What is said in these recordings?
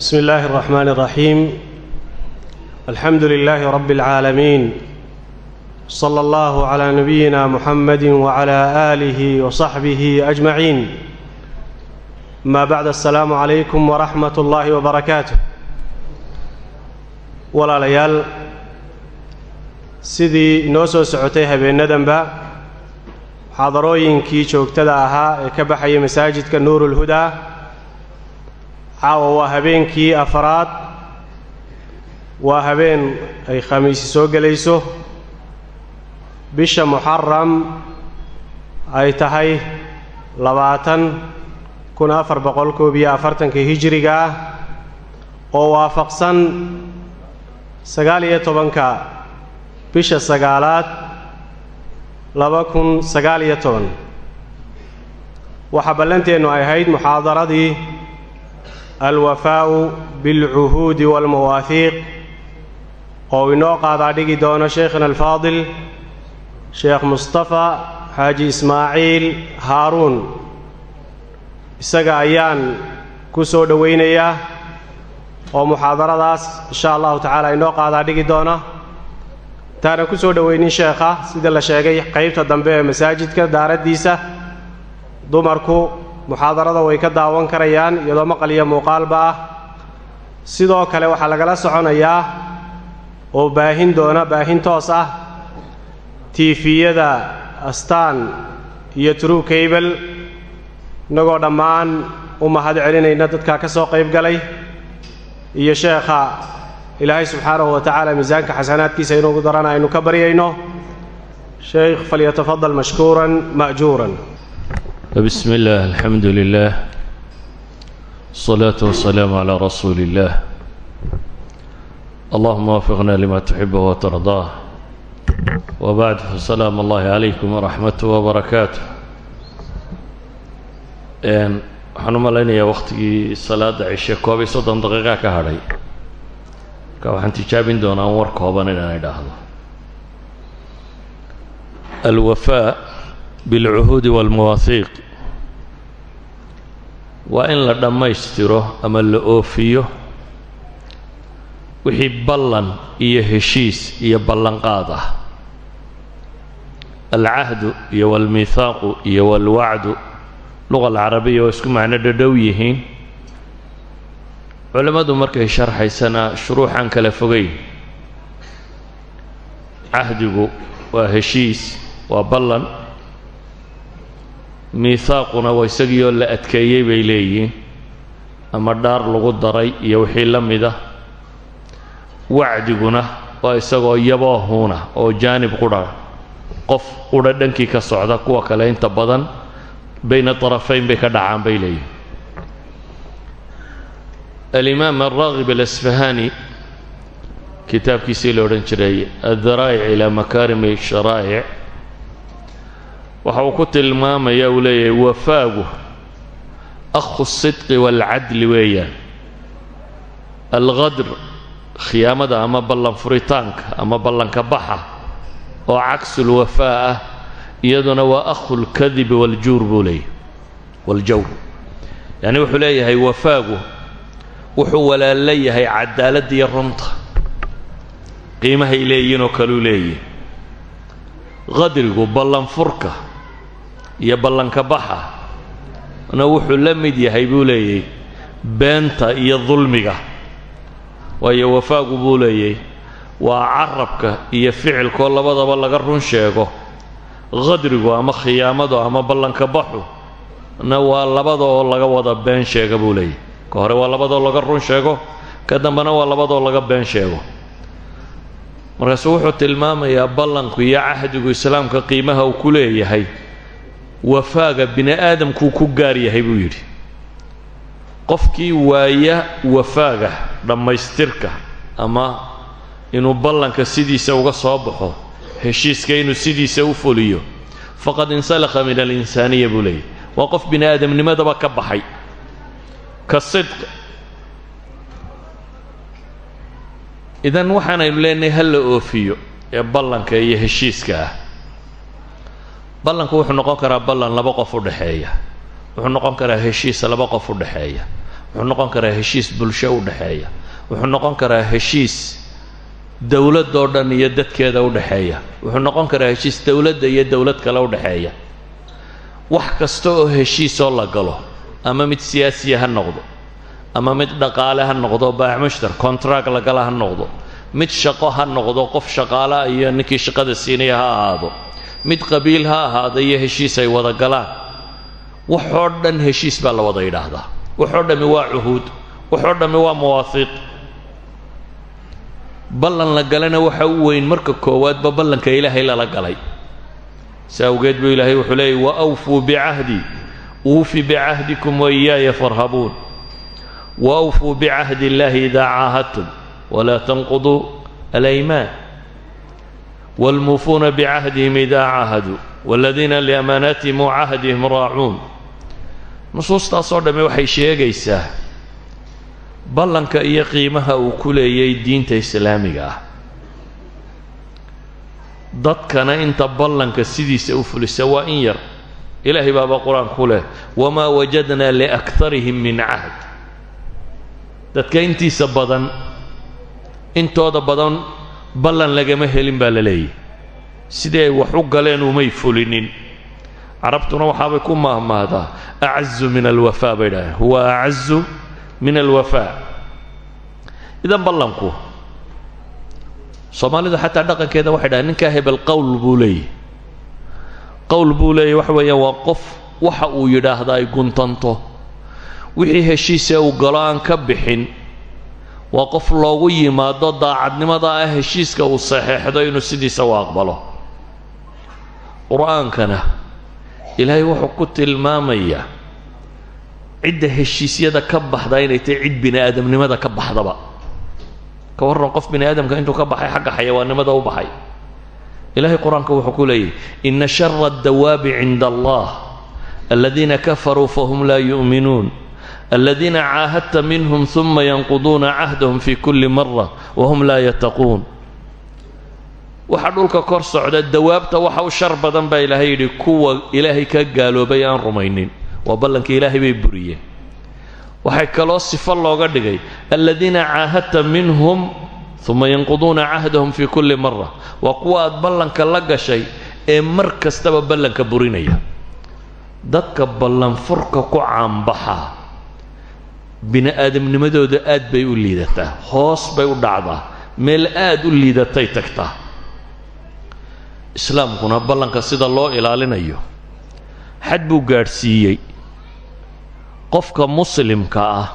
بسم الله الرحمن الرحيم الحمد لله رب العالمين صلى الله على نبينا محمد وعلى آله وصحبه أجمعين ما بعد السلام عليكم ورحمة الله وبركاته ولا ليال sidii inoo soo socotay habeennadanba xaadarooyinkii joogtada ahaa ee ka baxayay masaajidka nuurulhudaa caawa waa habeenkii afaraad waa habeen ay khamiisi soo gelayso bisha muxaram ay tahay labaatan kun afar boqol koob iyo afartanka hijiriga ah oo waafaqsan sagaal iyo tobanka. Bisha sagaalaad laba kun sagaal iyo toban. Waxaa ballanteennu ay ahayd muxaadaradii alwafaa'u bilcuhuudi waalmawaahiiq oo inoo qaadaa dhigi doono sheikhina alfaadil sheekh mustafa xaaji ismaaciil haaruun. Isaga ayaan ku soo dhowaynayaa oo muxaadaradaas insha allahu tacaala inoo qaadaa dhigi doona. Intaanan ku soo dhowaynin sheekha sida la sheegay qaybta dambe ee masaajidka daaraddiisa dumarku muxaadarada way ka daawan karayaan iyadoo maqal iyo muuqaalba ah. Sidoo kale waxaa lagala soconayaa oo baahin doona baahin toos ah tiifiyada astaan iyo true cable innagoo dhammaan u mahad celinayna dadkaa ka soo qayb galay iyo sheekha ilaahay subxaanahu wa tacaala miisaanka xasanaadkiisa inugu darana aynu ka baryayno. Sheykh falyatafadal mashkuuran ma'juuran بسم الله الحمد لله الصلاة والسلام على رسول الله اللهم وفقنا لما تحب وترضاه وبعد فسلام الله عليكم ورحمته وبركاته waxaan u malaynayaa wakhtigii salaada cishe koob iyo soddon daqiiqa ka hadhay marka waxaan tijaabin doonaa war kooban inaan idhaahdo alwafaa bilcuhuudi waalmawaahiiq waa in la dhammaystiro ama la oofiyo. Wixii ballan iyo heshiis iyo ballanqaad ah. Alcahdu iyo waalmiihaaqu iyo waalwacdu luqa alcarabiya waa isku macno dhadhow yihiin. Culammadu markay sharxaysana shuruuxaan kala fogeyn. Cahdigu waa heshiis waa ballan miihaaquna waa isagiioo la adkeeyey bay leeyihiin. Ama dhaar lagu daray iyo wixii la mida wacdiguna waa isagoo yaboohuuna oo jaanib qudha qof qudha dhankii ka socda kuwa kale inta badan bayna طarafayn bay ka dhacaan bay leeyihiin alimaam alraagib alasfahani kitaabkiisii la odhan jiray addaraa'ic ilaa makaarimi sharaa'ic waxa uu ku tilmaamaya uu leeyahay wafaagu akhu sidqi waalcadli weeyaan alqadr khiyaamada ama ballan furitaanka ama ballanka baxa oo caksul wafaa ah iyaduna waa akhu lkadibi waljuur buu leeyahy waljawr yacni wuxuu leeyahay wafaagu wuxuu walaallo yahay cadaaladda iyo runta. Qiimahay leeyihiin oo kaleu leeyihi qadrigu ballanfurka iyo ballanka baxa. Na wuxuu la mid yahay buu leeyahy beenta iyo dulmiga. Waayo wafaagu buu leeyahy waa carabka iyo ficilkoo labadaba laga run sheego. Qadrigu ama khiyaamadu ama ballanka baxu na waa labada oo laga wada been sheega buu leeyahy ka hore waa labadoo laga run sheego ka dambena waa labadoo laga been sheego. Markaasu wuxuu tilmaamayaa ballanku iyo cahdigu islaamka qiimaha uu ku leeyahay wafaaga bini aadamkuu ku gaar yahay buu yidhi. Qofkii waaya wafaaga dhammaystirka ama inuu ballanka sidiisa uga soo baxo heshiiska inuu sidiisa u fuliyo faqad insalakha min alinsaaniya buu leeyahy waa qof bini aadamnimadaba ka baxay. Ka sidq. Idan waxaanaynu leenahay ha la oofiyo ee ballanka iyo heshiiska ah ballanku wuxuu noqon karaa ballan laba qof u dhexeeya wuxuu noqon karaa heshiis laba qof u dhexeeya wuxuu noqon karaa heshiis bulsho u dhexeeya wuxuu noqon karaa heshiis dowladdoo dhan iyo dadkeeda u dhexeeya wuxuu noqon karaa heshiis dowladda iyo dowlad kale u dhexeeya wax kasta oo heshiisoo la galo ama mid siyaasiya ha noqdo ama mid dhaqaale ha noqdo baac mushtar contract lagala ha noqdo mid shaqo ha noqdo qof shaqaala iyo ninkii shaqada siinaya ha ahaado mid qabiil ha ahaado iyo heshiis ay wada galaan. Waxoo dhan heshiis baa la wada yidhaahdaa. Waxoo dhammi waa cuhuud waxoo dhammi waa mawaahiiq ballan la galana waxa u weyn marka koowaadba ballanka ilaahay lala galay. Si awgeed buu ilaahay wuxuu leeyay wa awfuu bicahdi uufi bicahdikum wa iyaaya farhabuun. Wa awfuu bicahdi illaahi idaa caahadtum walaa tanquduu alaymaan waalmuufuuna bicahdihim idaa caahaduu waaladiina liamaanaatihim wa cahdihim raacuun nusuustaasoo dhamme waxay sheegaysaa ballanka iyo qiimaha uu ku leeyay diinta islaamiga ah. Dadkana inta ballanka sidiisa u fulisa waa in yar. Ilaahay baaba qur'aan ku leh wamaa wajadnaa liakharihim min cahd dadka intiisa badan intooda badan ballan lagama helin baa la leeyahy. Sidii ay wax u galeen umay fulinin? Carabtuna waxaabay ku maahmaahdaa acazu min alwafaa bay dhaaheen huwa acazu min alwafaa. Idan ballanku soomaalidu xataa dhaqankeeda waxay dhahen ninkaa hebel qowl buu leeyahy. Qowl buu leeyahy waxa weeyaan waa qof waxa uu yidhaahda ay guntanto. Wixii heshiise uu galo aan ka bixin waa qof loogu yimaado daacadnimada ah heshiiska uu saxeexdo inuu sidiisa u aqbalo qur'aankana ilaahay wuxuu ku tilmaamayaa cidda heshiisyada ka baxda inay tahay cid bini aadamnimada ka baxdaba. Ka warran qof bini aadamka intuu ka baxay xagga xayawaannimada u baxay. Ilaahay qur'aanka wuxuu ku leeyahy ina shara addawaabi cinda allah aladiina kafaruu fahum laa yu'minuun aladiina caahadta minhum uma yanquduuna cahdahum fi kulli mara wahum laa yattaquun. Waxa dhulka kor socda dawaabta waxa u shar badan baa ilaahay yidhi kuwa ilaahay ka gaaloobay aan rumaynin. Waa ballanka ilaahay bay buriyeen. Waxay kaloo sifo looga dhigay aladiina caahadta minhum uma yanquduuna cahdahum fii kulli mara waa kuwa aad ballanka la gashay ee mar kastaba ballanka burinaya bini aadamnimadooda aad bay u liidataa hoos bay u dhacdaa meel aad u liidatay tagtaa islaamkuna ballanka sida loo ilaalinayo xad buu gaadhsiiyey. Qofka muslimka ah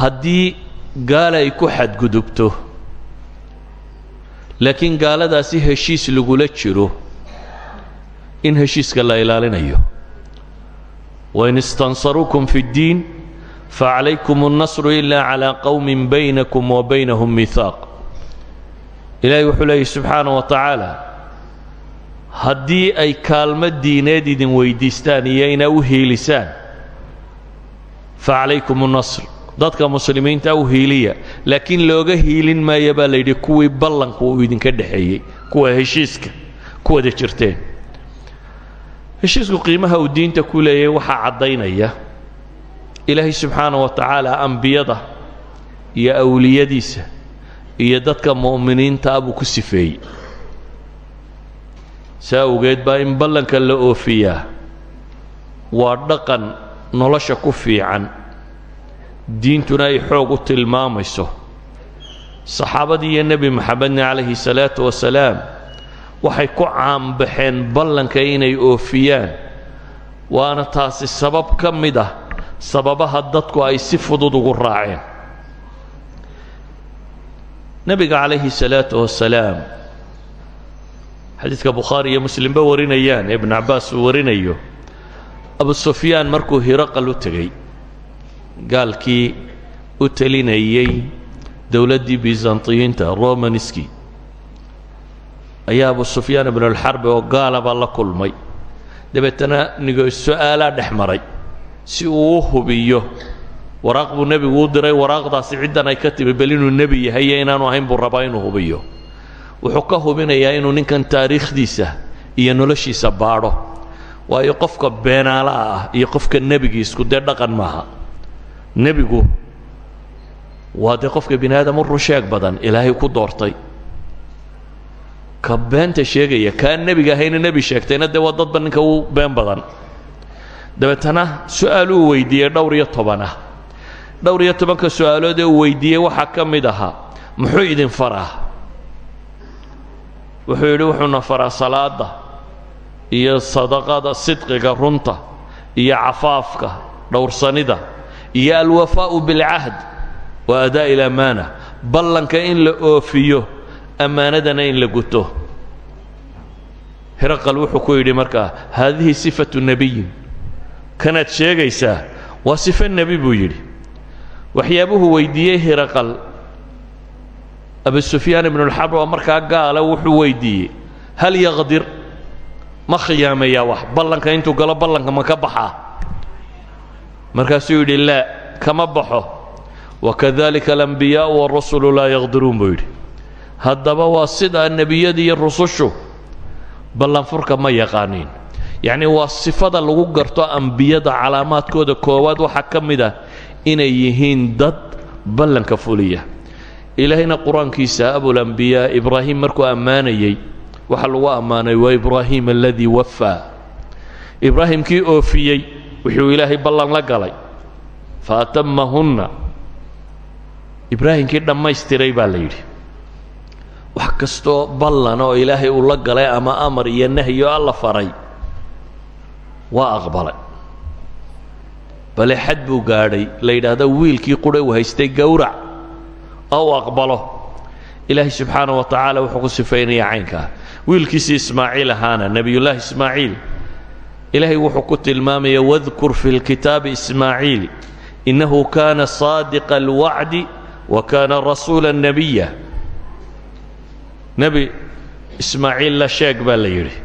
haddii gaala ay ku xadgudubto laakiin gaaladaasi heshiis lagula jiro in heshiiska la ilaalinayo wain istansaruukum fi اddiin facalaykum اnnasru ila calىa qowmin baynakum wa baynahum mihaaq ilaahay wuxuu leeyahy subxaanah wa tacaala haddii ay kaalmo diineed idin weydiistaan iyo inaa u hiilisaan facalaykum اnnasr dadka muslimiinta u hiiliya laakiin looga hiilin maaya baa layidhi kuwii ballanku uu idinka dhexeeyey kuwa heshiiska ku wada jirteen heshiisku qiimaha uu diinta ku leeyahay waxaa caddaynaya. Ilaahay subxaana wa tacaala ambiyada iyo awliyadiisa iyo dadka mu'miniinta ah buu ku sifeeyey. Saa awgeed baa in ballanka la oofiyaa waa dhaqan nolosha ku fiican. Diintuna ay xoog u tilmaamayso. Saxaabadii iyo nebi moxamedna calayhi salaatu wasalaam waxay ku caanbaxeen ballanka inay oofiyaan. Waana taasi sabab ka mid ah sababaha dadku ay si fudud ugu raaceen. Nebiga calayhi salaatu wasalaam xadiidka bukhaari iyo muslimba warinayaan ee ibnu cabbaas uu warinayo. Abu sufyaan markuu hiraqal u tegey gaalkii u telinayey dowladdii byzantiyiinta romanski ayaa abu sufyaan ibnulxarbi oo gaalaba la kulmay. Dabeetana nigo su'aalaa dhex maray si uu u hubiyo waraaq buu nebigu u diray waraaqdaasi ciddan ay ka timi bel inuu nebi yahay iyo inaanu ahayn buu rabaa inuu hubiyo. Wuxuu ka hubinayaa inuu ninkan taariikhdiisa iyo noloshiisa baadho waayo qofka beenaalaha ah iyo qofka nebigiisku dee dhaqan maaha. Nebigu waa dee qofka bini aadam u run sheeg badan ilaahay ku doortay ka beenta sheegaya kaa nebiga ahayna nebi sheegtayna dee waa dadba ninka u been badan. Dabeetana su'aal uu weydiiyey dhowr iyo toban ah. Dhowr iyo tobanka su'aalood ee uu weydiiyey waxaa ka mid ahaa muxuu idin faraa? Wuxuu yidhi wuxuuna faraa salaada iyo sadaqada sidqiga runta iyo cafaafka dhowrsanida iyo alwafaa'u bilcahd wa adaa'i lamaana ballanka in la oofiyo ammaanadana in la guto. Hiraqal wuxuu ku yidhi markaa haadihi sifatu nebiyin kanaad sheegaysaa waa sifo nebi buu yidhi. Waxyaabuhu weydiiyey hiraqal. Abu sufyaan ibnulxarb oo markaa gaala wuxuu weydiiyey hal yaqdir? Ma khiyaamayaa wax? Ballanka intuu galo ballanka ma ka baxaa markaasuu yidhi laa kama baxo. Wakadalika alambiyaa'u warusulu laa yaqdiruun buu yidhi haddaba waa sidaa nebiyada iyo rusushu. Ballanfurka ma yaqaaniin. Yacnii waa sifada lagu garto ambiyada calaamaadkooda koowaad. Waxaa ka mid ah inay yihiin dad ballanka fuliya. Ilaahayna qur'aankiisa abulambiyaa ibraahim markuu ammaanayey waxaa lagu ammaanay waa ibraahim aladii wafaa ibraahimkii oofiyey wuxuu ilaahay ballan la galay. Fa atamahunna ibraahimkii dhammaystiray baa la yidhi wax kastoo ballan oo ilaahay uu la galay ama amar iyo nahyo alla faray waa aqbalay. Bale xad buu gaadhay wiilkii qura uu gowrac. Oo aqbalo. Ilaahay subxaana wa tacaala wuxuu ku sifaynayaa caynkaa wiilkiisii ismaaciil ahaana nebiyullaahi ismaaciil. Ilaahay wuxuu ku tilmaamaya wadkur fi lkitaabi ismaaciil. Innahu kaana saadiqa alwacdi wa kaana rasuula nebiya nebi ismaaciil la sheeg baa la yidhi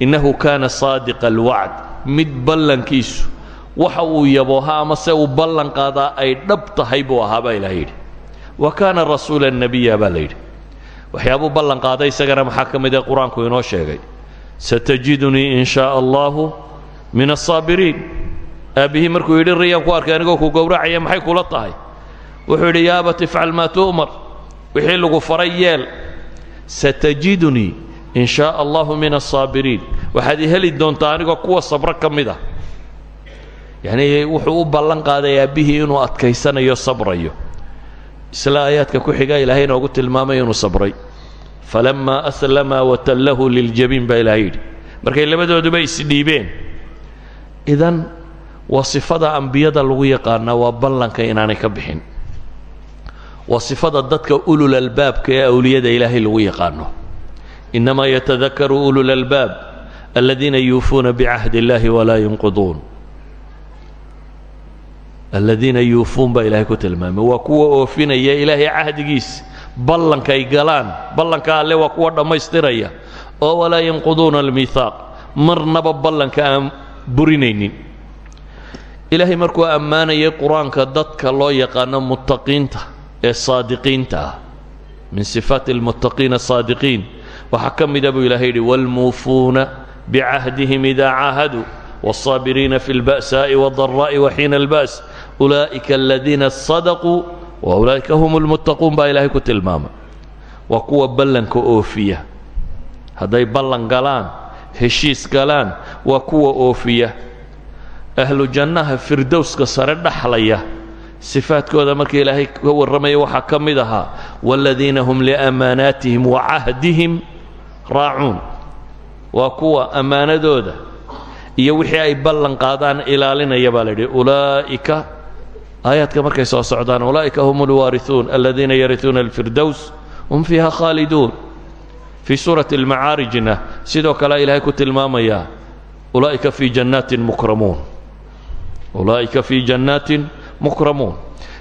innahu kaana saadiqa alwacd mid ballankiisu waxa uu yabooha ama se uu ballan qaadaa ay dhab tahay buu ahaa baa ilahay yidhi. Wa kaana rasuula nebiya baa la yidhi. Waxyaabuu ballan qaaday isagana maxaa ka mid ee qur'aanku inoo sheegay? Satajidunii in shaaa allahu min asaabiriin aabbihii markuu yidhi riyaan ku arkay anigoo ku gowracaya maxay kula tahay? Wuxuu yidhi yaa abat ifcal maa tu'mar. Wixii lagu faray yeel satajidunii in shaaa allahu min asaabiriin waxaad i heli doontaa anigoo kuwa sabro ka mid ah yacnii wuxuu u ballan qaaday aabbihii inuu adkaysanayo sabrayo isla aayaadka ku xiga ilaahay inoogu tilmaamay inuu sabray falammaa aslama watallahu liljabiin baa ilahay yidhi markay labadooduba isdhiibeen idan waa sifada ambiyada lagu yaqaanaa waa ballanka inaanay ka bixin waa sifada dadka ulul albaabka ee awliyada ilaahay lagu yaqaano. Innamaa yatadakaru ulul albaab aladiina yuufuuna bicahdi اllahi walaa yunqiduun aladiina yuufuun baa ilaahay ku tilmaamay. Waa kuwa oofinaya ilaahay cahdigiis. Ballankay galaan ballanka alle waa kuwa dhammaystiraya. Oo walaa yanquduuna almiihaaq marnaba ballanka aan burinaynin. Ilaahay markuu ammaanayay qur'aanka dadka loo yaqaano muttaqiinta ee saadiqiinta ah min sifaati almuttaqiina asaadiqiin waxaa ka mida buu ilahay yidhi waalmuufuuna bicahdihim idaa caahaduu wاlصaabiriina fi اlba'saaءi wاdaraa'i waxiina اlba's ulaa'ika aladiina sadaquu wa ulaa'ika hum اlmuttaquun baa ilaahay ku tilmaamay waa kuwa ballanka oofiya hadday ballan galaan heshiis galaan waa kuwa oofiya ahlu jannaha firdowska sare dhaxlaya sifaadkooda marka ilaahay ka warramaya waxaa ka mid ahaa waaladiina hum liamaanaatihim wa cahdihim raacuun. Waa kuwa ammaanadooda iyo wixii ay ballan qaadaan ilaalinaya baa la yidhi ulaa'ika aayaadka markay soo socdaan ulaa'ika hum alwaariثuun aladiina yariثuuna alfirdows hum fiiha khaaliduun. Fii suurati almacaarijna sidoo kale ilaahay ku tilmaamayaa ulaa'ika fii jannaatin mukramuun. Ulaa'ika fii jannaatin mukramuun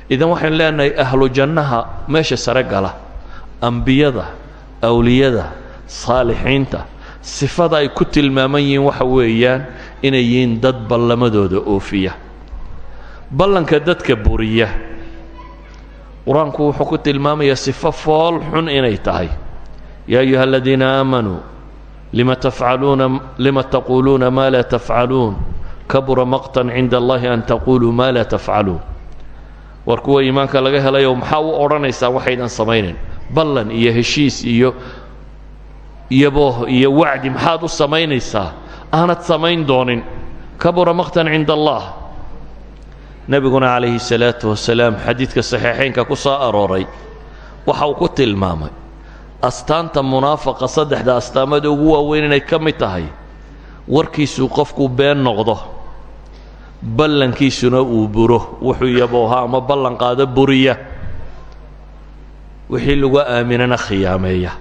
idan waxaynu leenahay ahlu jannaha meesha sare gala. Ambiyada awliyada saalixiinta sifada ay ku tilmaaman yihiin waxa weeyaan inay yihiin dad ballamadooda oofiya. Ballanka dadka buriya. Qur'aanku wuxuu ku tilmaamayaa sifo fool xun inay tahay. Yaa ayuha aladiina aamanuu lima tafcaluuna lima taquuluuna maa laa tafcaluun kabura maqtan cinda allahi an taquluu maa laa tafcaluun war kuwa iimaanka laga helayo maxaa u odhanaysaa waxaydan samaynayn ballan iyo heshiis iyo iyabooh iyo wacdi maxaad u samaynaysaa? Aanad samayn doonin. Kabura maqtan cinda allah. Nebiguna calayhi salaatu wasalaam xadiidka saxiixaynka ku soo arooray waxa uu ku tilmaamay astaanta munaafaqa saddexda astaamada ugu waaweyn inay ka mid tahay warkiisuu qofku been noqdo ballankiisuna uu buro. Wuxuu yabooha ama ballan qaado buriya. Wixii lagu aaminana khiyaameeya.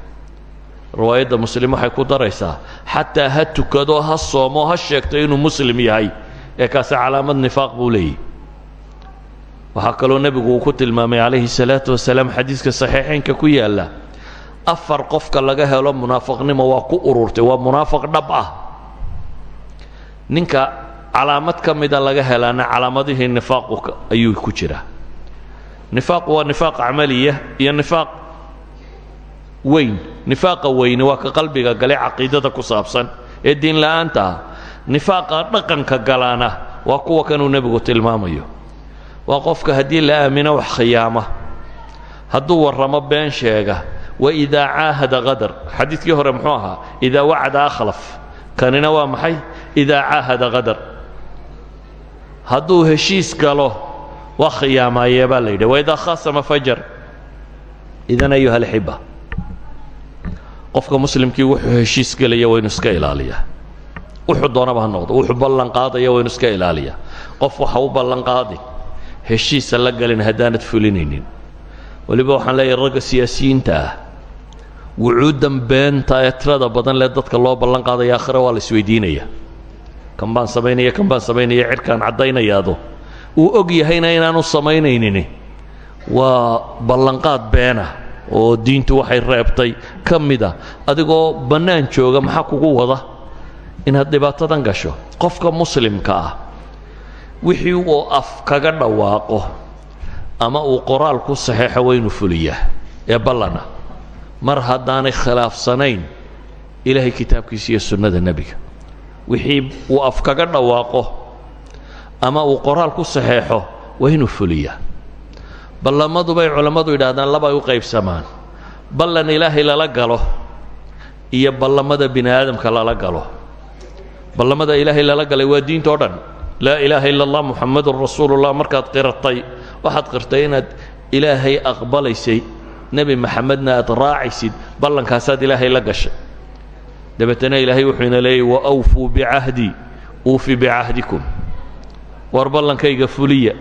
Riwaayadda muslim waxay ku daraysaa xataa ha tukado ha soomo ha sheegto inuu muslim yahay. Ee kaasi calaamad nifaaq buu leeyahy waxaa kaloo nebigu uu ku tilmaamay calayhi salaatu wasalaam xadiiska saxiixaynka ku yaalla afar qofka laga helo munaafaqnimo waa ku ururtay waa munaafaq dhab ah. Ninka calaamad ka mida laga helaana calaamadihii nifaaqu ayuu ku jiraa. Nifaaqu waa nifaaq camaliya iyo nifaaq weyn. Nifaaqa weyni waa ka qalbiga gale caqiidada ku saabsan ee diin la'aanta ah. Nifaaqa dhaqanka galaana waa kuwa kanuu nebigu tilmaamayo. Waa qofka haddii la aamino wax khiyaama hadduu warramo been sheega wa idaa caahada qadar. Xadiidkii hore muxuu ahaa idaa wacada akhlaf. Kanina waa maxay? Idaa caahada qadar hadduu heshiis galo waa khiyaamaayee baa la yidhi. Waidaa khaasama fajar. Idan ayuha alxiba. Qofka muslimkii wuxuu heshiis gelaya waynu iska ilaaliyaa. Wuxuu doonaba ha noqdo. Wuxuu ballan qaadaya waynu iska ilaaliyaa. Qof waxa u ballan qaadin heshiisa la galin haddaanad fulinaynin. Weliba waxaan leeyahay ragga siyaasiyiinta ah wucuuddan beenta badan lee dadka loo ballan qaadaya aakhire waa isweydiinaya kan baan samaynaya kan baan samaynaya cirkaan caddaynayaado uu og yahayna inaanu samaynaynin waa ballanqaad beena oo diintu waxay reebtay ka mid a. Adigoo bannaan jooga maxaa kugu wada? Inaad dhibaatadan gasho. Qofka muslimka ah wixii uu af kaga dhawaaqo ama uu qoraal ku saxeexo waynu fuliyaa ee ballana mar haddaanay khilaafsanayn ilaahay kitaabkiisa iyo sunnada nebiga wixii uu af kaga dhawaaqo ama uu qoraal ku saxeexo waa inuu fuliyaa. Ballamadu bay culammadu yidhaahdaan labay u qaybsamaan. Ballan ilaahay lala galo iyo ballamada bini aadamka lala galo. Ballamada ilaahay lala galay waa diinta o dhan. Laa ilaaha ila allah muxamadun rasuulullah markaad qiratay waxaad qirtay inaad ilaahay aqbalaysay nebi maxamedna aad raacaysid ballankaasaad ilaahay la gashay dabeetana ilaahay wuxuu ina leeyay wa awfuu bicahdii uufi bicahdikum. War ballankayga fuliya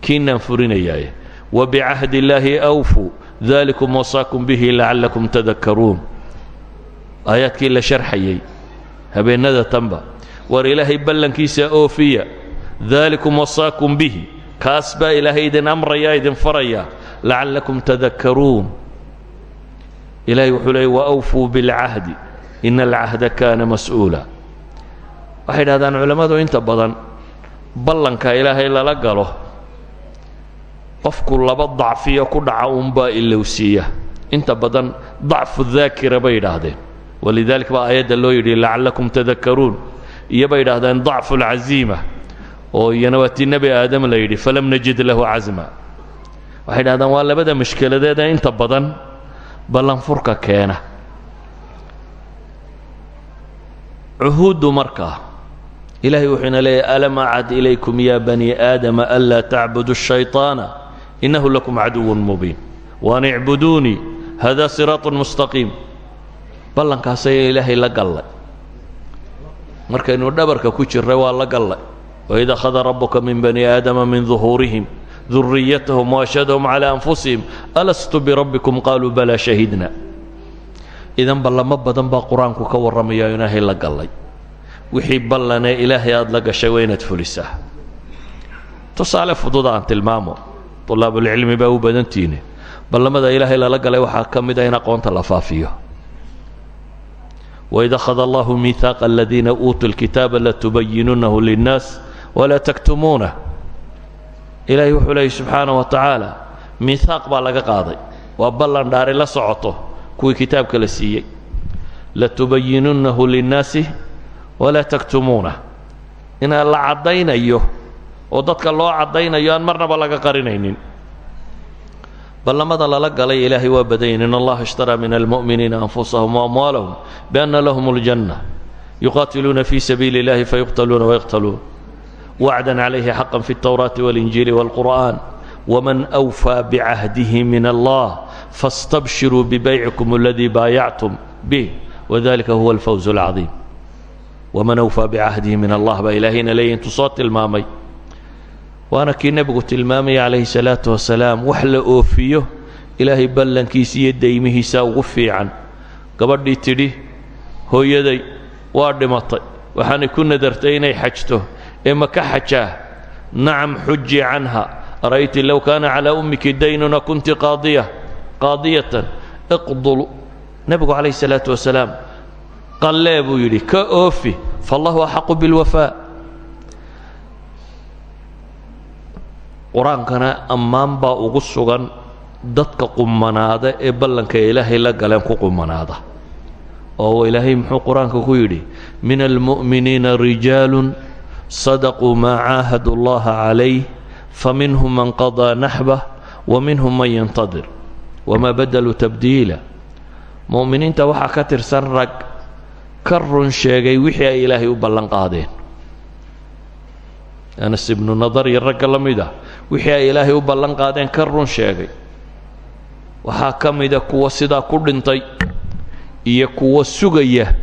kiinaan furinayaaye wa bicahdi illaahi awfuu dalikum wasaakum bihi lacallakum tadakkaruun. Aayaadkii la sharxayay habeennada tanba war ilaahay ballankiisa oofiya daalikum wasaakum bihi kaas baa ilaahay idin amraya idin faraya lacallakum tadakkaruun. Ilaahay wuxuu leeyay wa awfuu bilcahdi ina alcahda kaana mas'uula waxay dhahdaan inta badan ballanka ilaahay lala galo. qofku laba dacfiyo ku dhaca uunbaa ilowsiiya inta badan dacfu daakira bay yidhaahdeen. walidalik baa aayadda loo yidhi lacallakum tadakkaruun iyo bay yidhaahdeen dacfu alcaziima oo iyana waa tii nebi aadam la yidhi falam najid lahu casma waxay waa labada mushkiladeeda inta badan ballanfurka keena cuhuuddu markaa ilaahay wuxuu ina leeyahy alam acad ilaykum ya bani aadama anlaa tacbudu shayطaana inahu lakum caduwun mubiin waan icbuduunii hada siraaط mustaqiim ballankaasaya ilaahay la gallay markaynu dhabarka ku jirray waa la gallay waid akhada rabuka min bani aadama min duhuurihim duriyatahum waashhadahum calى anfusihim alastu birabbikum qaaluu balaa shahidna idan ballamo badan baa qur'aanku ka warramaya ilaahay la gallay. Wixii ballanee ilaahay aada la gashay waa inaad fulisaa. Tusaale fudud aan tilmaamo طulaabulcilmi baa u badantiine. Ballamada ilaahay lala galay waxaa ka mid a in aqoonta la faafiyo. Waid akhada allahu miihaaqa aladiina uutuu lkitaaba latubayinunahu linnaas walaa taktumuunah ilaahay wuxuu leeyay subxaanah wa tacaala miihaaq baa laga qaaday. Waa ballan dhaari la socoto kuwii kitaabka la siiyey latubayinunnahu linnaasi walaa taktumuunah inaa la caddaynayo oo dadka loo caddaynayo aan marnaba laga qarinaynin ballamada lala galay ilaahay waa badayin in allaha ishtaraa min almu'miniina anfusahum waamwaalahum bianna lahum اljanna yuqaatiluuna fi sabiili اllahi fayuqtaluuna wayaqtaluun wacdan calayhi xaqan fi اltawraati waاlinjiili wاlqur'an wman أwfىa bcahdihi min allah fastabshiruu bibaycikum aladii baayactum bih wadalika huwa alfawz alcadiim waman awfaa bicahdihi min allah baa ilaahayna leeya intuu soo tilmaamay waana kii nebigu tilmaamaya calayhi salaatu wasalaam wax la oofiyo ilaahay ballankiisa iyo deymihiisaa ugu fiican gabadhii tidhi hooyaday waa dhimatay waxaanay ku nadartay inay xajto ee ka xajaa nacam xujii canha ara'ayti low kaana calaa ummiki daynuna kunti qaadiya qaadiyatan iqdul. Nebigu calayhi salaatu wasalaam qallee buu yidhi ka oofi faallahu axaqu bilwafaa qur'aankana ammaan baa ugu sugan dadka qumanaada ee ballanka ilaahay la galeen ku qumanaada oo ilaahay muxuu qur'aanka ku yidhi min almu'miniina rijaalun sadaquu maa caahadu allaha calayh faminhum man qadaa naxbah wa minhum man yantadir wamaa badaluu tabdiila mu'miniinta waxaa ka tirsan rag ka run sheegay wixii ay ilaahay u ballan qaadeen anas ibnu nadar iyo ragga la mid ah wixii ay ilaahay u ballan qaadeen ka run sheegay waxaa ka mida kuwa sidaa ku dhintay iyo kuwa sugaya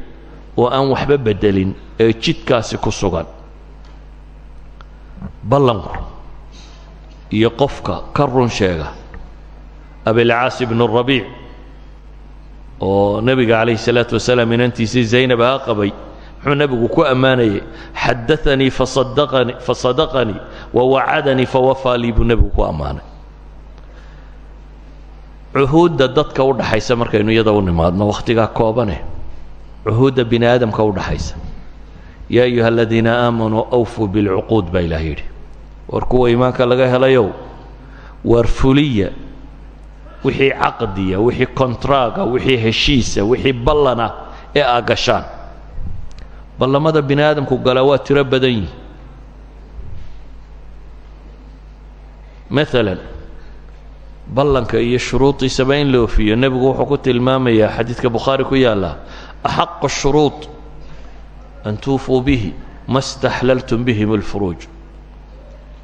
oo aan waxba beddelin ee jidkaasi ku sugan ballanku iyo qofka ka run sheega abilcaas ibnu rabiic oo nebiga calayhi salaatu wasalaam inantiisii zaynab aa qabay muxuu nebigu ku ammaanayay xadaanii fasadaqanii fasadaqanii wa wacadanii fawafaa lii buu nebigu ku ammaanay. Cuhuudda dadka u dhaxaysa markaynu iyada u nimaadno wakhtigaa koobane cuhuudda bini aadamka u dhaxaysa yaa ayuha aladiina aamanuu awfuu bilcuquud baa ilaah yidhi. War kuwa iimaanka laga helayow waar fuliya wixii caqdiya wixii kontraaga wixii heshiisa wixii ballana ee aa ballamada bini aadamku waa tiro badan yihi maalan ballanka iyo shuruudiisaba in la ofiyo nebigu wuxuu ku tilmaamayaa xadiidka bukhaari ku yaalla axaqu shuruud an tuufuu bihi ma staxlaltum bihim lfuruuj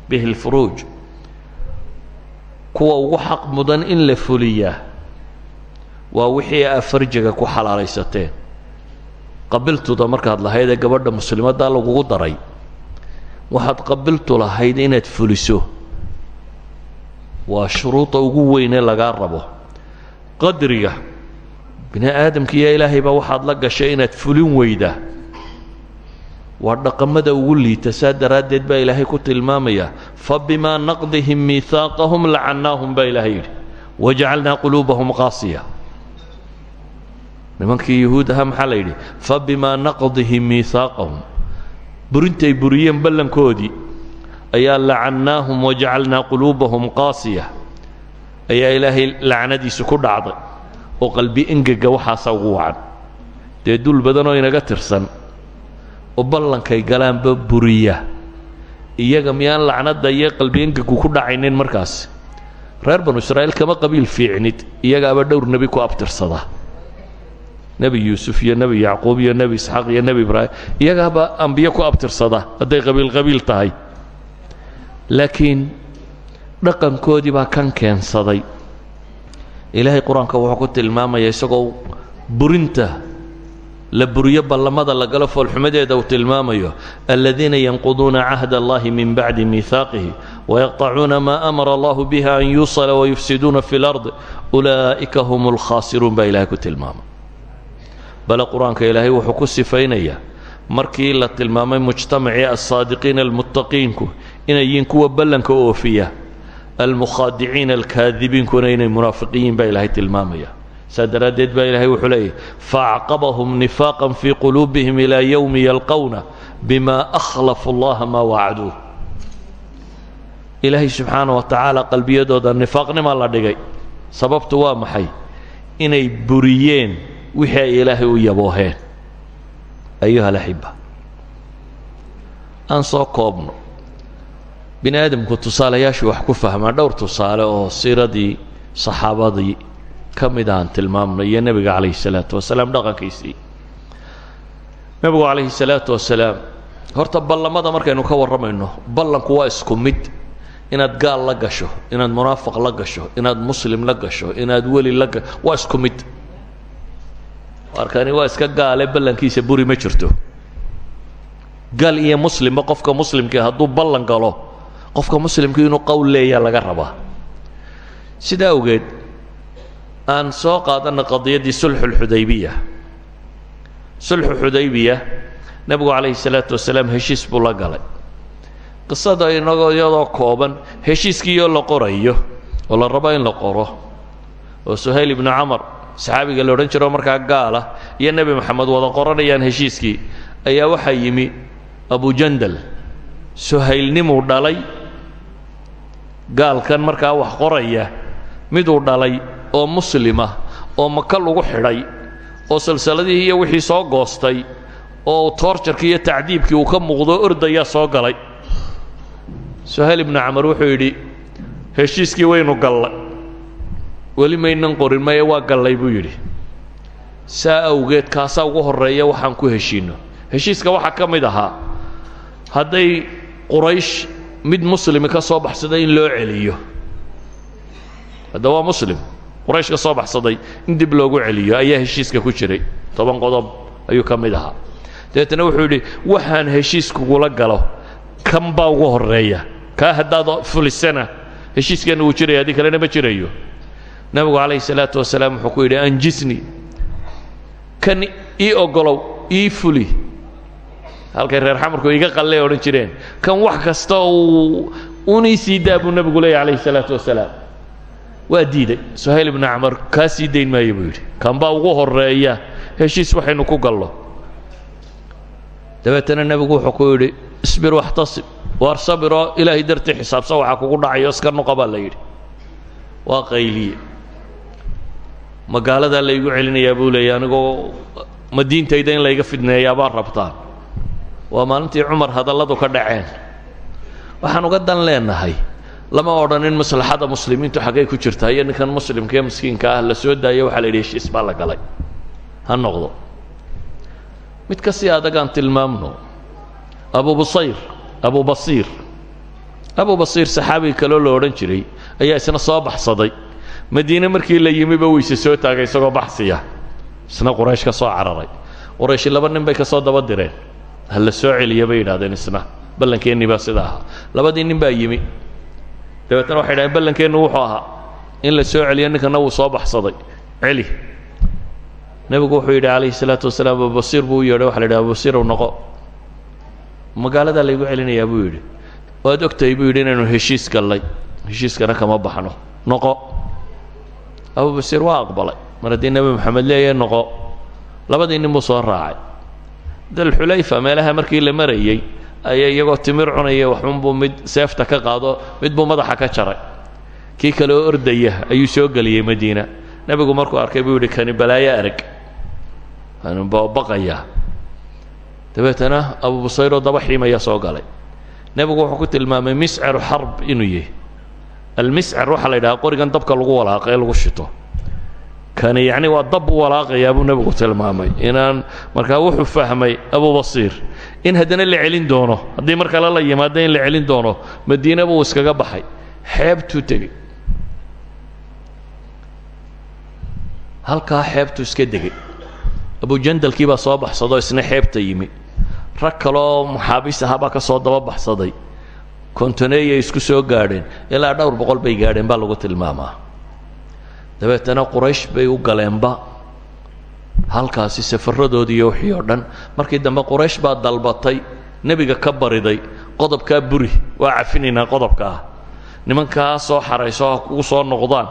bihi اlfuruuj kuwa ugu xaq mudan in la fuliyaa. Waa wixii aa ku xalaalaysateen qabiltuda markaad lahayd ee gabadha muslimaddaa lagugu daray waxaad qabiltu lahayd inaad fuliso. Waa shuruuda ugu weynee lagaa rabo. Qadriga bini aadamkiiyo ilaahaybaa waxaad la gashay inaad fulin weydaa waa dhaqamada ugu liita saa daraaddeed baa ilaahay ku tilmaamaya fabimaa naqdihim miihaaqahum lacannaahum baa ilaahay yidhi. Wajacalnaa quluubahum qaasiya. Nimankii yuhuud ahaa maxaa la yidhi? Fabimaa naqdihim miihaaqahum burintay buriyeen ballankoodii ayaa lacannaahum wajacalnaa quluubahum qaasiya. Ayaa ilaahay lacnadiisu ku dhacday oo qalbi engega waxaasa ugu wacan. Dee dul badanoo inaga tirsan oo ballankay galaanba buriya. Iyaga miyaan lacnadda iyo qalbi engegu ku dhacaynin markaas. Reer banu israa'iil kama qabiil fiicnid iyagaaba dhowr nebi ku abtirsada. Nebi yuusuf iyo nebi yacquub iyo nebi isxaaq iyo nebi ibraahim iyagaaba ambiyo ku abtirsada hadday qabiil qabiil tahay. Laakiin dhaqankoodii baa kan keensaday. Ilaahay qur'aanka wuxuu ku tilmaamaya isagoo burinta la buriyo ballamada lagala foolxumadeeda uu tilmaamayo aladiina yanquduuna cahd allahi min bacdi miihaaqihi wayaqطacuuna maa amara allahu biha an yuusala wayufsiduuna fi lard ulaa'ika hum lkhaasiruun baa ilahay ku tilmaamay bale qur'aanka ilaahay wuxuu ku sifaynayaa markii la tilmaamay mujtamacii alsaadiqiina almuttaqiinku inay yihiin kuwa ballanka oofiya almukhaadiciina alkaadibiinkuna inay munaafiqiyiin baa ilaahay tilmaamaya saa daraaddeed baa ilaahay wuxuu leeyahy faacqabahum nifaaqan fii quluubihim ilaa yowmi yalqowna bima akhlafu allaha maa wacduuh ilaahay subxaana wa tacaala qalbiyadooda nifaaqnima la dhigay. Sababtu waa maxay? Inay buriyeen wixii ay u yabooheen. Ayuha alaxiba aan soo koobno. Bini aadamku tusaalayaashuu wax ku fahmaa dhowr tusaale oo siiradii saxaabadii ka mid aan tilmaamno iyo nebiga salaatu wasalaam dhaqankiisii. Nebigu calayhi salaatu wasalaam horta ballamada markaynu ka warramayno ballanku waa isku mid. Inaad gaal la gasho inaad munaafiq la gasho inaad muslim la gasho inaad weli la gasho waa isku mid. Arkani waa iska gaale ballankiisa buri ma jirto. Gaal iyo muslimba qofka muslimkii hadduu ballan galo qofka muslimkii inuu qowl leeyaa laga rabaa. Sidaa awgeed aan soo qaadanna qadiyaddii sulxuulxudaybiya sulxu xudaybiya nebigu calayhi salaatu wasalaam heshiis buu la galay. Qisada inagoo iyadoo kooban heshiiskiioo la qorayo oo la rabo in la qoro. Oo suhayl ibnu camar saxaabiga la odhan jiro markaa gaala iyo nebi moxamed wada qoranayaan heshiiskii. Ayaa waxaa yimi abujandal suhaylnimuu dhalay. Gaalkan markaa wax qoraya miduu dhalay oo muslimah oo maka lagu xidhay oo salsaladihii iyo wixii soo goostay oo toorjarkii iyo tacdiibkii uu ka muuqdo ordayaa soo galay. Suhayl ibnu camar wuxuu yidhi heshiiskii waynu gallay. Weli maynan qorin maye waa gallay buu yidhi. Saa awgeed kaasaa ugu horreeya waxaan ku heshiinno heshiiska waxaa ka mid ahaa hadday quraysh mid muslimi ka soo baxsaday in loo celiyo. Hadda waa muslim quraysh soo baxsaday in dib loogu celiyo ayaa heshiiska ku jiray. Toban qodob ayuu ka mid ahaa. Dabeetana wuxuu yidhi waxaan heshiiskugula galo. Kan baa ugu horreeya. Kaa haddaad fulisana heshiiskeenna wuu jiraya haddii kalena ma jirayo. Nebigu calayhi salaatu wasalaam wuxuu ku yidhi anjisni. Kan ii ogolow ii fuli. Halkay reer xamarku iga qallee odhan jireen kan wax kasta uu unii sii daa buu nebigu leeyahy calayhi salaatu wasalaam waa diiday suhayl ibnu camar kaa sii maayo buu yidhi. Kan baa ugu horreeya heshiis waxaynu ku gallo dabeetana nebigu wuxuu ku yidhi isbir waxtasib waar sabiroo ilaahay dartii xisaabsan waxaa kugu dhacayo iska noqo baa la yidhi. Waa qayliye. Magaaladaa laygu celinayaa buu leeyay anigoo ma diintayda in layga fidneeyaa baa rabtaan. Waa maalintii cumar hadalladu ka dhaceen. Waxaan uga dan leenahay lama odhanin maslaxada muslimiintu xaggay ku jirtaa. Iyo ninkan muslimka ee miskiinka ah la soo daayo waxaa la yidhi heshiis la galay. Ha noqdo. Mid ka sii adagaan tilmaamno abu busayr abu basiir. Abu basiir saxaabiga kaloo la odhan jiray ayaa isna soo baxsaday. Madiine markii la yimiba weyse soo taagay isagoo baxsiya. Isna quraysh ka soo cararay. Qurayshi laba nin bay ka soo daba direen. Ha la soo celiya bay yidhahdeen isna ballankeenni baa sida ahaa. Labadii nin baa yimi dabeetna waxay dhahdeen ballankeennu wuxuu ahaa in la soo celiyo ninkana wuu soo baxsaday. Celi. Nebigu wuxuu yidhi calayhi salaatu wasalaam abubasiir buu u yeedhay waxa la yidhi abubasiirow noqo. Magaaladaa laygu celinayaa buu yidhi. Waad ogtahay buu yidhi inaynu heshiis gallay. Heshiiskana kama baxno. Noqo. Abubasiir waa aqbalay. Mar haddii nebi moxamed leeyahay noqo. Labadii nin buu soo raacay. Dalxulayfa meelaha markii la marayey ayaa iyagoo timir cunaya waxunbuu mid seefta ka qaado mid buu madaxa ka jaray. Kii kale oo ordaya ayuu soo geliyey madiina. Nebigu markuu arkay buu yidhi kani balaayo arag. Kani baqayaa dabeetana abu busayroo daba xiimaya soo galay. Nebigu wuxuu ku tilmaamay miscaru xarb inuu yahay. Almiscar waxaa la yidhaha qorigan dabka lagu walaaqa ee lagu shito kani yacni waa dab u walaaqayaa buu nebigu tilmaamay. Inaan markaa wuxuu fahmay abu basiir in haddana la celin doono haddii mar kale la yimaado in la celin doono madiina buu iskaga baxay xeebtuu tegey. Halkaa xeebtuu iska degay abujandalkii baa soo baxsadoo isna xeebta yimi. Rag kaleoo maxaabiis ahaabaa ka soo daba baxsaday. Kontoneeyay isku soo gaadheen ilaa dhowr boqol bay gaadheen baa lagu tilmaamaa dabeetana quraysh bay u galeenba. Halkaasi safaradoodii iyo wixii dhan markii dambe quraysh baa dalbatay nebiga ka bariday qodobkaa buri waa cafinaynaa qodobka ah. Nimankaa soo xarayso ha soo noqdaan.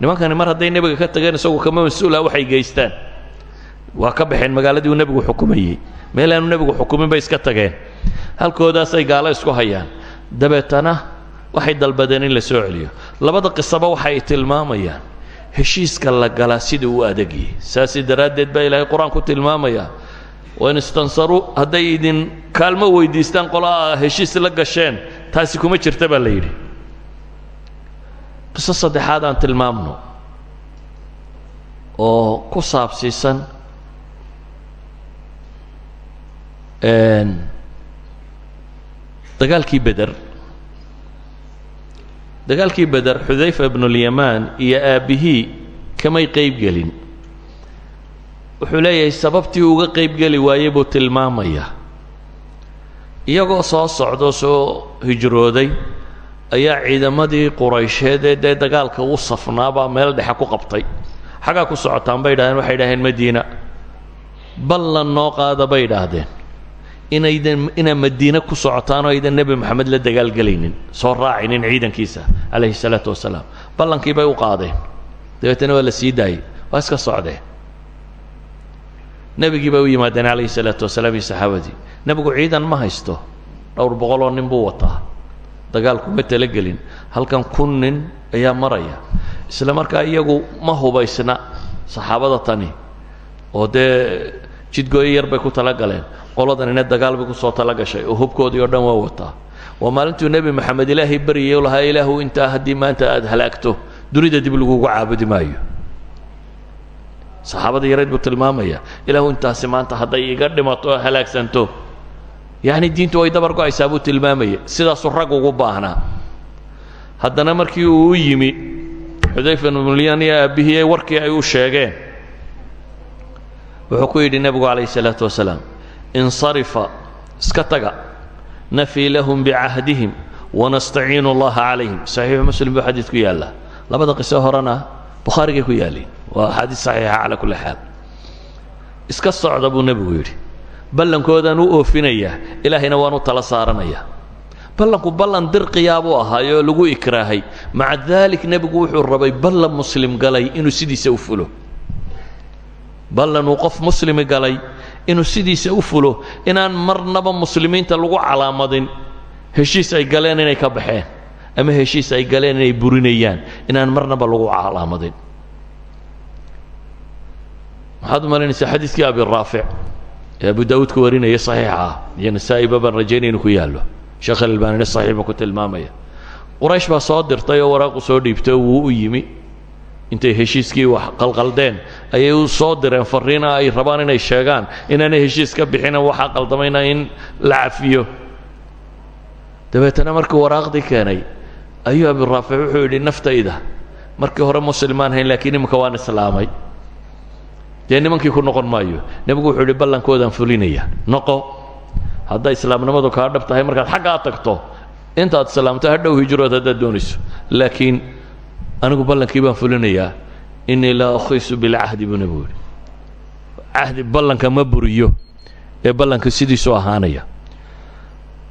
Nimankani mar hadday nebiga ka tageen isagu kama mas'uula waxay geystaan. Waa ka baxeen magaaladii uu nebigu xukumayey. Meel aanu nebigu xukumin bay iska tageen. Halkoodaasay gaalo isku hayaan. Dabeetana waxay dalbadeen in la soo celiyo. Labada qisaba waxa ay tilmaamayaan heshiiska la galaa sida uu adagyahay saasi daraaddeed baa ilaahay qur'aan ku tilmaamaya wain istansaruu hadday idin kaalmo weydiistaan qola a heshiis la gasheen taasi kuma jirta baa la yidhi. Qiso saddexaad aan tilmaamno oo ku saabsiisan dagaalkii beder dagaalkii beder xudayfa ibnulyamaan iyo aabbihii kamay qayb gelin. Wuxuu leeyahay sababtii uga qayb geli waayey buu tilmaamayaa. Iyagoo soo socdo soo hijrooday ayaa ciidamadii quraysheed ee dee dagaalka u safnaabaa meel dhexe ku qabtay. Xaggaa ku socotaan bay idhahdeen waxay idhahdeen madiina ballan noo qaada bay idhaahdeen inaydan inaa madiine ku socotaan oo aydan nebi moxamed la dagaalgelaynin soo raacinin ciidankiisa calayhi salaatu wasalaam ballankii bay u qaadeen. Dabeetana waa la sii daayey waa iska socdeen. Nebigii bay u yimaadeen calayhi salaatu wasalaam iyo saxaabadii. Nebigu ciidan ma haysto dhowr boqol oo nin buu wataa. Dagaalku ma talagelin halkan kun nin ayaa maraya. Isla markaa iyagu ma hubaysna saxaabada tani oo dee jidgooyo yar bay ku tala galeen qoladanina dagaal bay ku soo tala gashay oo hubkoodii oo dhan waa wataa waa maalintuu nebi moxamed ilaahay baryay lahaa ilaahu intaa haddii maanta aada halaagto dunida dib lagugu caabudi maayo. Saxaabada yareed buu tilmaamaya ilaahu intaasi maanta hadday iga dhimato halaagsanto. Yacni diintu way dabar go'aysaa buu tilmaamaya sidaasuu rag ugu baahnaa. Haddana markii uu u yimi xudayfa ibnulyan iyo aabbihii warkii ay u sheegeen wuxuu ku yidhi nebigu calayhi salaatu wasalaam insarifa iska taga. Nafii lahum bicahdihim wanastaciinu allaha calayhim. Saxiixu muslim buu xadiidku yaallaa labada qiso horena bukhaarigay ku yaalliin waa axaadiis saxiixa calaa kulli xaal. Iska socda buu nebigu yidhi. Ballankoodaan u oofinayaa ilaahayna waan u tala saaranayaa ballanku ballan dirqiyaa buu ahaayoo lagu ikraahay. Maca daalik nebigu wuxuu rabay ballan muslim galay inuu sidiisa inuu sidiisa u fulo inaan marnaba muslimiinta lagu calaamadin heshiis ay galeen inay ka baxeen ama heshiis ay galeen inay burinayaan inaan marnaba lagu calaamadin maxaad u malaynaysaa xadiidkii abiraafic ee abu daawuud ka warinaya saxiixa ah iyo nasaa'iba baan inuu ku yaallo. Sheekh alalbaanina saxiix buu ku tilmaamaya. Quraysh baa soo dirtay oo waraaqu soo dhiibtay wuu u yimi intay heshiiskii wax qalqaldeen. Ayay u soo direen farriina ay rabaan inay sheegaan. Inaanay heshiis ka bixina waxaa qaldamayna in la cafiyo. Dabeetana markii waraaqdii keenay ayuu abiraafic wuxuu yidhi naftayda markii hore muslimaan hayn laakiin iminka waan islaamay. Dee nimankii ku noqon maayo. Nebigu wuxuu yidhi ballankoodaan fulinaya noqo. Hadday islaamnimadu kaa dhab markaad xaggaa tagto. Intaad islaamto hadhow hijrood haddaad laakiin anigu ballankii baan fulinayaa innii laa ukhisu bilcahdi buu nebigu yidhi. Cahdi ballanka ma buriyo ee ballanka sidiisu ahaanaya.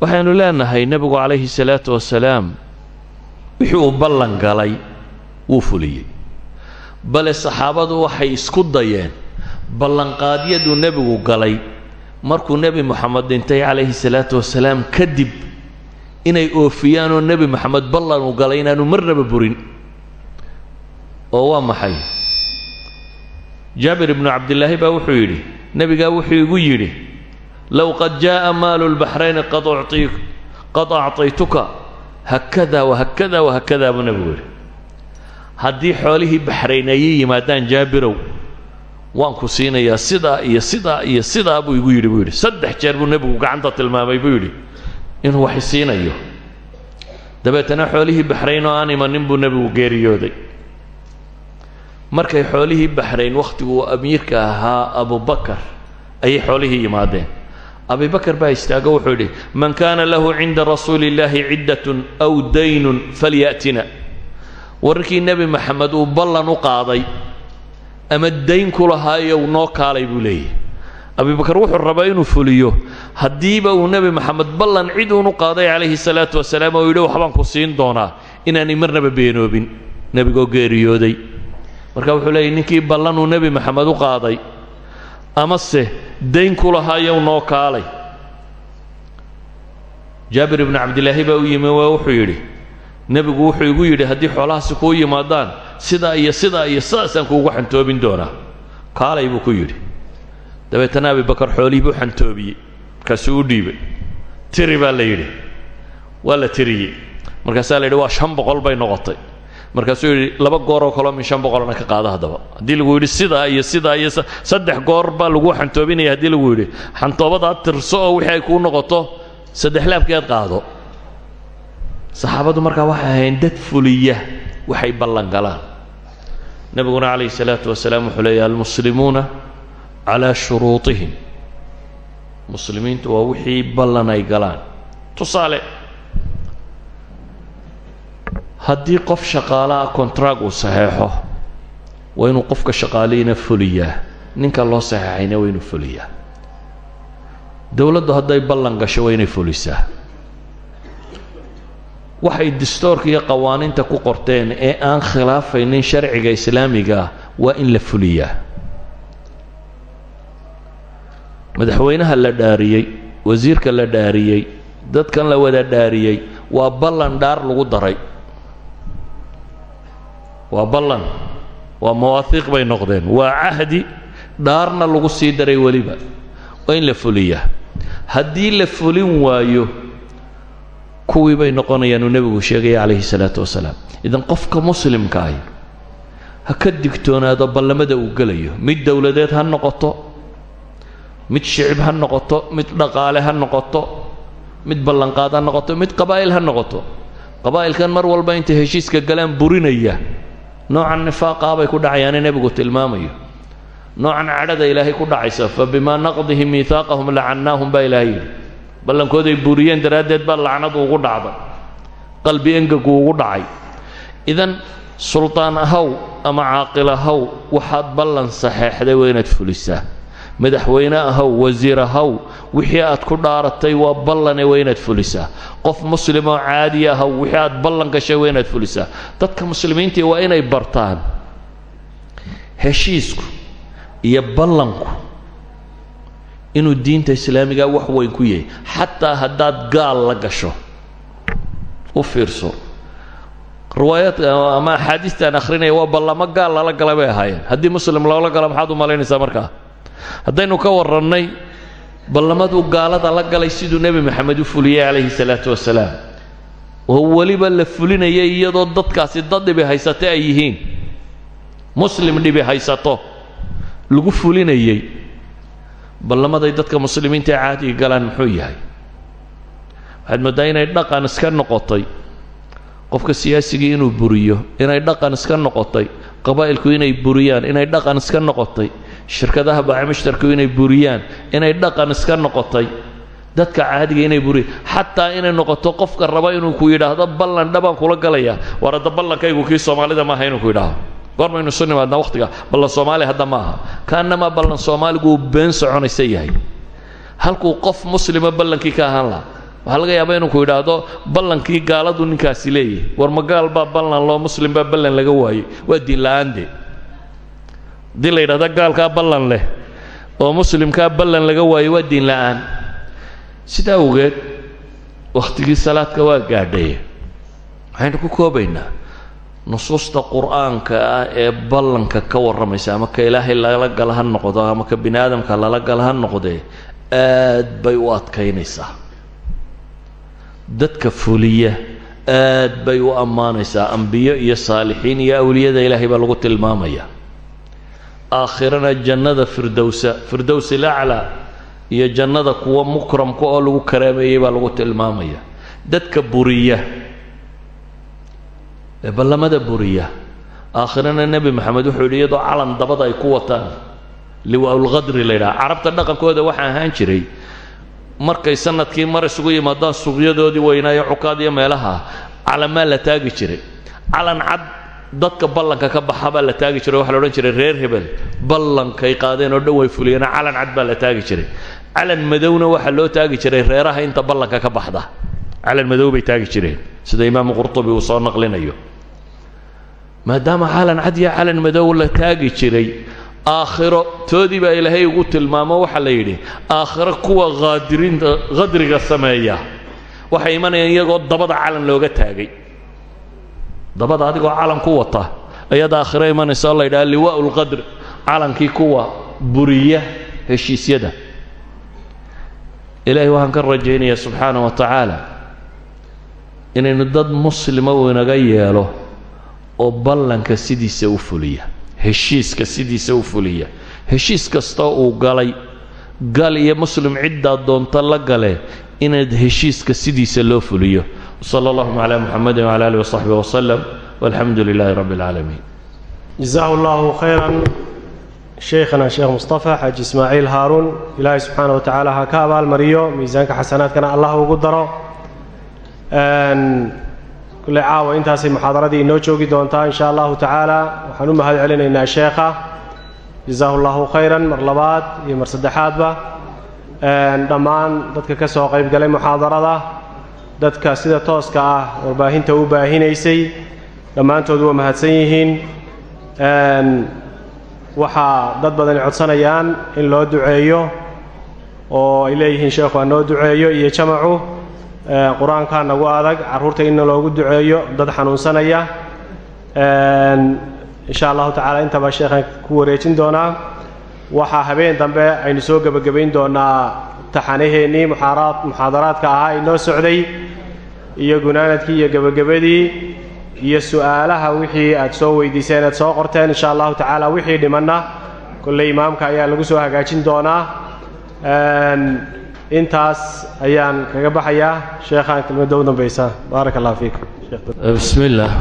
Waxaynu leenahay nebigu calayhi salaatu wasalaam wixii ballan galay wuu fuliyey. Bale saxaabadu waxay isku dayeen ballanqaadyaduu nebigu galay. Markuu nebi moxamed dhintay calayhi salaatu wasalaam kadib inay oofiyaan oo nebi moxamed ballan uu galay inaanu marnaba burin oo waa maxay? Jaabir ibnu cabdillaahi baa wuxuu yidhi nebigaa wuxuu igu yidhi low qad jaa'a maalu lbaxrayni qad ucti qad acطaytuka hakada wahakada wahakada buu nebigu yidhi. Haddii xoolihii baxrayn ayay yimaadaan jaabirow waan ku siinayaa sidaa iyo sidaa iyo sidaa buu igu yidhi buu yidhi. Saddex jeer buu nebigu gacanta tilmaamay buu yidhi inuu wax siinayo. Dabeetana xoolihii baxrayn oo aan imanin buu nebigu geeriyooday markay xoolihii baxrayn wakhtiguu amiirka ahaa abubakar ayay xoolihii yimaadeen. Abibakar baa istaago wuxuu yidhi man kaana lahu cinda rasuuli illaahi ciddatun aw daynun falya'tina wararkii nebi maxamed uu ballan u qaaday ama dayn ku lahaayow noo kaalay buu leeyahy abibakar wuxuu rabaa inuu fuliyo. Haddiiba uu nebi maxamed ballan cid uunu qaaday calayhi salaatu wasalaam oo yidhi waxbaan ku siin doonaa inaanay marnaba beenoobin. Nebigoo geeriyooday marka wuxuu leeyahy ninkii ballan uu nebi maxamed u qaaday amase dayn ku lahaayow noo kaalay? Jaabir ibnu cabdilaahi baa u yimi waa wuxuu yidhi nebigu wuxuu igu yidhi haddii xoolahaasi kuu yimaadaan sidaa iyo sidaa iyo sidaasaan kuugu xantoobin doonaa. Kaalay buu ku yidhi. Dabeetana abibakar xoolihii buu xantoobiyey markaasuu u dhiibay. Tiri baa la yidhi. Waa la tiriyey. Markaasaa la yidhi waa shan boqol bay noqotay markaasuu yidhi laba gooroo kaloo min shan boqolna ka qaada haddaba. Haddii lagu yidhi sidaa iyo sidaa iyo saddex goor baa lagu xantoobinaya haddii lagu yidhi. Xantoobadaad tirso oo wixii ay kuu noqoto saddex laabkeed qaado. Saxaabaddu markaa waxay ahayn dad fuliya waxay ballan galaan. Nebiguna calayhi salaatu wasalaam wuxuu leeyahy almuslimuuna calaa shuruutihim. Muslimiintu waa wixii ballan ay galaan. Tusaale haddii qof shaqaalaha kontraag uu saxeexo waa inuu qofka shaqaalihiina fuliyaa. Ninka loo saxeexayna waa inuu fuliyaa. Dowladdu hadday ballan gasho waa inay fulisaa. Waxay distoorka iyo qawaaniinta ku qorteen ee aan khilaafaynin sharciga islaamiga waa in la fuliyaa. Madaxweynaha la dhaariyey wasiirka la dhaariyey dadkan la wada dhaariyey waa ballan dhaar lagu daray waa ballan. Waa mawaahiiq bay noqdeen. Waa cahdi dhaarna lagu sii daray weliba. Waa in la fuliyaa. Haddii la fulin waayo kuwii bay noqonayaan uu nebigu sheegaya calayhi salaatu wasalaam. Idan qofka muslimka ahi ha ka digtoonaado ballamada uu gelayo. Mid dowladeed ha noqoto mid shicib ha noqoto mid dhaqaale ha noqoto mid ballanqaad ha noqoto mid qabaa'il ha noqoto. Qabaa'ilkan mar walba intay heshiiska galaan burinaya noocan nifaaqaa bay ku dhacayaane nebigu tilmaamayo. Noocan cadhada ilaahay ku dhacaysa fa bimaa naqdihim miihaaqahum lacannaahum baa ilaahay yidhi. Ballankooday buriyeen daraaddeed baa lacnadu ugu dhacday. Qalbi engagu ugu dhacay. Idan suldaan ahaw ama caaqil ahaw waxaad ballan saxeexday waa inaad fulisaa madaxweyne ahaw wasiir ahaw wixii aad ku dhaaratay waa ballane waa inaad fulisaa. Qof muslimoo caadi ahaw wixii aad ballan gashay waa inaad fulisaa. Dadka muslimiintii waa inay bartaan heshiisku iyo ballanku inuu diinta islaamiga wax weyn ku yahay. Xataa haddaad gaal la gasho u fiirso. Riwaayaadka ama axaadiistaan akhrinaya waa ballamo gaal lala gala bay ahaayeen. Haddii muslim loola galo maxaad u malaynaysaa markaa haddaynu ka warrannay ballamaduu gaalada la galay siduu nebi maxamed u fuliyey calayhi salaatu wasalaam. Oo weliba la fulinayay iyadoo dadkaasi dad dhibi haysate ay yihiin. Muslim dhibi haysato. Lagu fulinayey ballamaday dadka muslimiinta caadiga galaan muxuu yahay? Waxaad mooddaa inay dhaqan iska noqotay. Qofka siyaasigii inuu buriyo inay dhaqan iska noqotay. Qabaa'ilku inay buriyaan inay dhaqan iska noqotay shirkadaha baacimushtarku inay buriyaan inay dhaqan iska noqotay dadka caadiga inay buriyaan xataa inay noqoto qofka raba inuu ku yidhaahdo ballan dhabaan kula galaya. War hadda ballankaygu kii soomaalida maaha inuu ku yidhaahdo. Goormaynu isu nimaadnaa wakhtiga ballan soomaaliya hadda ma aha kaanamaa ballan soomaaligu uu been soconaysa yahay. Halkuu qof muslima ballankii ka ahaan laha waxaa laga yaabaa inuu ku yidhaahdo ballankii gaaladu ninkaasi leeyahay war ma gaal baa ballan loo muslim baa ballan laga waayey waa diin la'aande haddii la yidhahdo gaalkaa ballan leh oo muslimkaa ballan laga waayey waa diin la'aan. Sidaa awgeed wakhtigii salaadka waa gaadhay waxaynu ku koobaynaa nusuusta qur'aanka ah ee ballanka ka warramaysa ama ka ilaahay lala gala ha noqdo ama ka bini aadamka lala gala ha noqdee aad bay u adkaynaysaa. Dadka fuliya aad bay u ammaanaysaa ambiyo iyo saalixiin iyo awliyada ilaahay baa lagu tilmaamaya aakhirana jannada firdowsa firdows ilaclaa iyo jannada kuwa mukramka oo lagu karaameeyey baa lagu tilmaamaya. Dadka buriya ee ballamada buriya aakhirana nebi maxamed wuxuu yidhi iyadoo calan dabada ay ku wataan liwaaulqadri la yidhaha. Carabta dhaqankooda waxaa ahaan jiray markay sannadkii mar isugu yimaadaan suuqyadoodii weynaayo cukaad iyo meelaha calamaa la taagi jiray. Calan cad dadka ballanka ka baxa baa la taagi jiray waxa la odhan jiray reer hebel ballankay qaadeen oo dhan way fuliyeen calan cad baa la taagi jiray. Calan madowna waxaa loo taagi jiray reeraha inta ballanka ka baxda. Calan madow bay taagi jireen sida imaamu qurtubi uu soo naqlinayo. Maadaama calan cad iyo calan madow la taagi jiray aakhiro toodii baa ilaahay ugu tilmaamo waxaa la yidhi aakhiro kuwa haadiriinta khadriga sameeya. Waxay imanayaan iyagoo dabada calan looga taagay dabada adigoo calan ku wata. Ayaad aakhiro imanaysa la yidhaha liwaa'u lqadr calankii kuwa buriya heshiisyada. Ilaahay waxaan ka rajaynayaa subxaana wa tacaala inaynu dad muslima uu inaga yeelo oo ballanka sidiisa u fuliya heshiiska sidiisa u fuliya. Heshiis kastoo uu galay gal iyo muslim ciddaa doonta la gale inaad heshiiska sidiisa loo fuliyo wsala allahuma calaa muxamedin wcala alih wasaxbi wasalam walxamdu lilaahi rabbi اlcaalamiin jazahu allahu khayran sheikhana sheekh mustafa xaaji ismaaciil haaruun ilaahay subxaana wa tacaala ha ka abaalmariyo miisaanka xasanaadkana allah ugu daro. Kulley caawa intaasay muxaadaradii inoo joogi doontaa in sha allahu tacaala waxaan u mahad celinaynaa sheekha jazaahu allahu khayran mar labaad iyo mar saddexaadba. Dhammaan dadka ka soo qayb galay muxaadarada dadka sida tooska ah warbaahinta u baahinaysay dhammaantood waa mahadsan yihiin. Waxaa dad badani codsanayaan in loo duceeyo oo ay leeyihiin sheekhu ha noo duceeyo iyo jamacu qur'aankaa nagu adag carruurta inna loogu duceeyo dad xanuunsanaya. Insha allahu tacaala intaba sheekhaan ku wareejin doonaa. Waxaa habeen dambe aynu soo gebagabayn doonaa taxanaheennii muxaadaraadka ahaa inoo socday iyo gunaanadkii iyo gebagabadii iyo su'aalaha wixii aad soo weydiiseen aad soo qorteen insha allahu tacaala wixii dhimanna kolley imaamka ayaa lagu soo hagaajin doonaa. Intaas ayaan kaga baxayaa. Sheekhaan kelmadda u dambaysa baaraka allah fiikum bismi illaah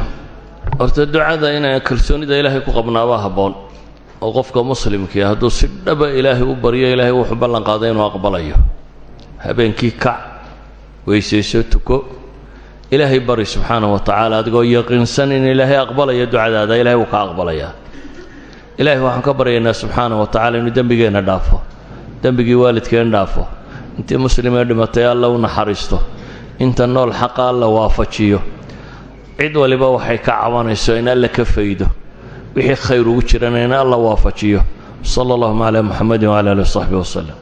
horta ducada inaan kalsoonida ilaahay ku qabnaabaa habboon. Oo qofka muslimkii hadduu si dhaba ilaahay u baryo ilaahay wuxuu ballan qaaday inuu aqbalayo. Habeenkii kac weysayso tuko ilaahay bari subxaana wa tacaala adigoo yaqiinsan in ilaahay aqbalaya ducadaada ilaahay wuu ka aqbalayaa ilaahay waxaan ka baryaynaa subxaana wa tacala inuu dembigeenna dhaafo dembigii waalidkeen dhaafo. Intii muslimee dhimatay alla u naxariisto. Inta nool xaqa alla waafajiyo. Cid waliba waxay ka cabanayso in alla ka faydo. Wixii khayr ugu jirana in alla waafajiyo. Sala allahuma calaa muxamedin wcala alih wasaxbi waslem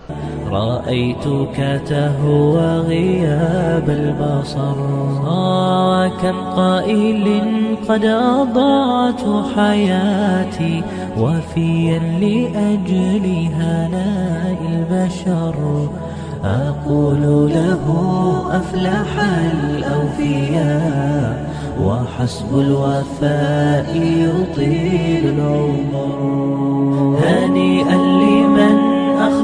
رأيتك تهوى غياب البصر وكم قائل قد أضعت حياتي وفيا لأجل هناء البشر أقول له أفلح الأوفياء وحسب الوفاء يطيل العمر هنيئا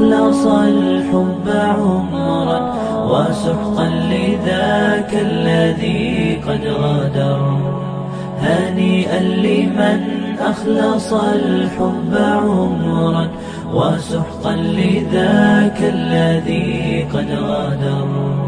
أخلص الحب عمرا وسحقا لذاك الذي قد غدر هنيئا لمن أخلص الحب عمرا وسحقا لذاك الذي قد غدر